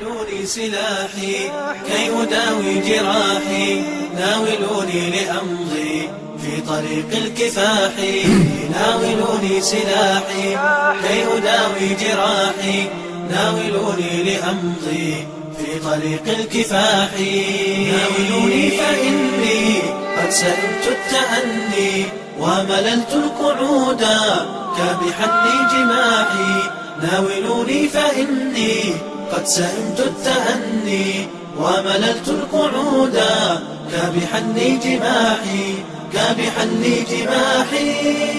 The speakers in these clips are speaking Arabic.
ناولوني سلاحي كي أداوي جراحي ناولوني لأمضي في طريق الكفاح ناولوني سلاحي كي أداوي جراحي ناولوني لأمضي في طريق الكفاح ناولوني فإني قد سئمت التأني ومللت القعود كابحا لجماحي ناولوني فإني قد سئمت التأني ومللت القعود كابحا لجماحي كابحا لجماحي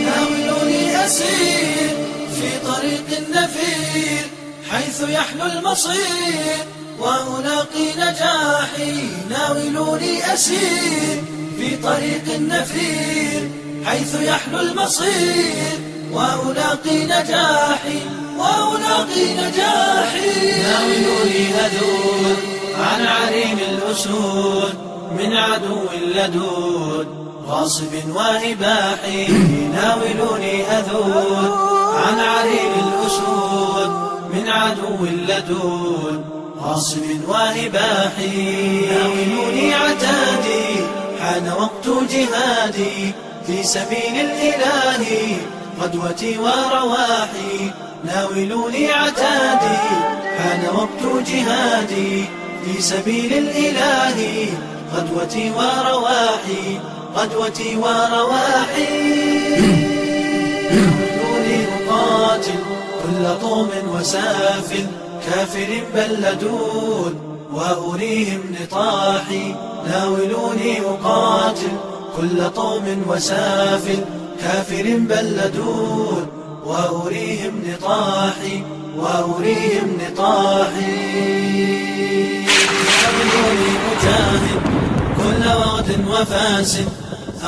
ناولوني أسير في طريق النفير حيث يحلو المصير وألاقي نجاحي. ناولوني أسير في طريق النفير حيث يحلو المصير وألاقي نجاحي وألاقي نجاحي. ناولوني هدود عن عرين الأسود من عدو لدود غاصب وإباحي ناولوني هذود عن عرين الأسود من عدو لدود غاصب وإباحي ناولوني عتادي حان وقت جهادي في سبيل الإله. قدوتي ورواحي ناولوني عتادي حان وقت جهادي في سبيل الإله. قدوتي ورواحي قدوتي ورواحي ناولوني أقاتل كل طوم وسافل كافر بل لدود وأريهم نطاحي. ناولوني أقاتل كل طوم وسافل كافر بل لدود وأريهم نطاحي وأريهم نطاحي. ناولوني مجاهد كل وغد وفاسد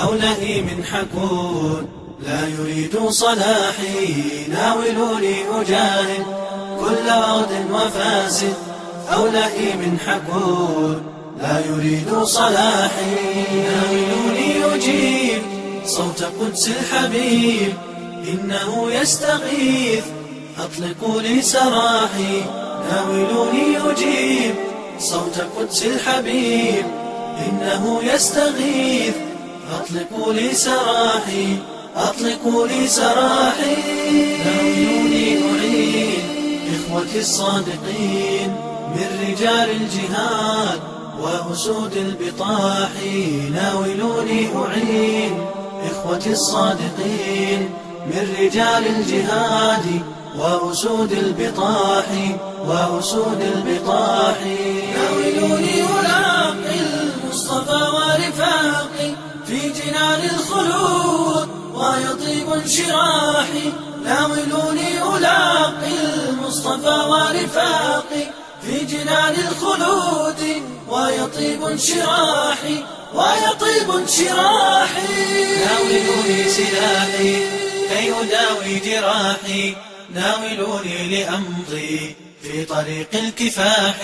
أو لئيم حكود لا يريد صلاحي ناولوني أجاهد كل وغد وفاسد أو لئيم حكود لا يريد صلاحي ناولوني أجيب صوت قدس الحبيب إنه يستغيث. أطلقوا لي سراحي ناولوني أجيب صوت قدس الحبيب إنه يستغيث. أطلقوا لي سراحي أطلقوا لي سراحي. ناولوني أعين إخوتي الصادقين من رجال الجهاد وأسود البطاح. ناولوني أعين إخوتي الصادقين من رجال الجهاد وأسود البطاح وأسود البطاح. ناولوني ألاقي المصطفى ورفاقي في جنان الخلود ويطيب انشراحي ناولوني ألاقي المصطفى ورفاقي في جنان الخلود ويطيب انشراحي ويطيب انشراحي ناولوني سلاحي كي أداوي جراحي ناولوني لأمضي في طريق الكفاح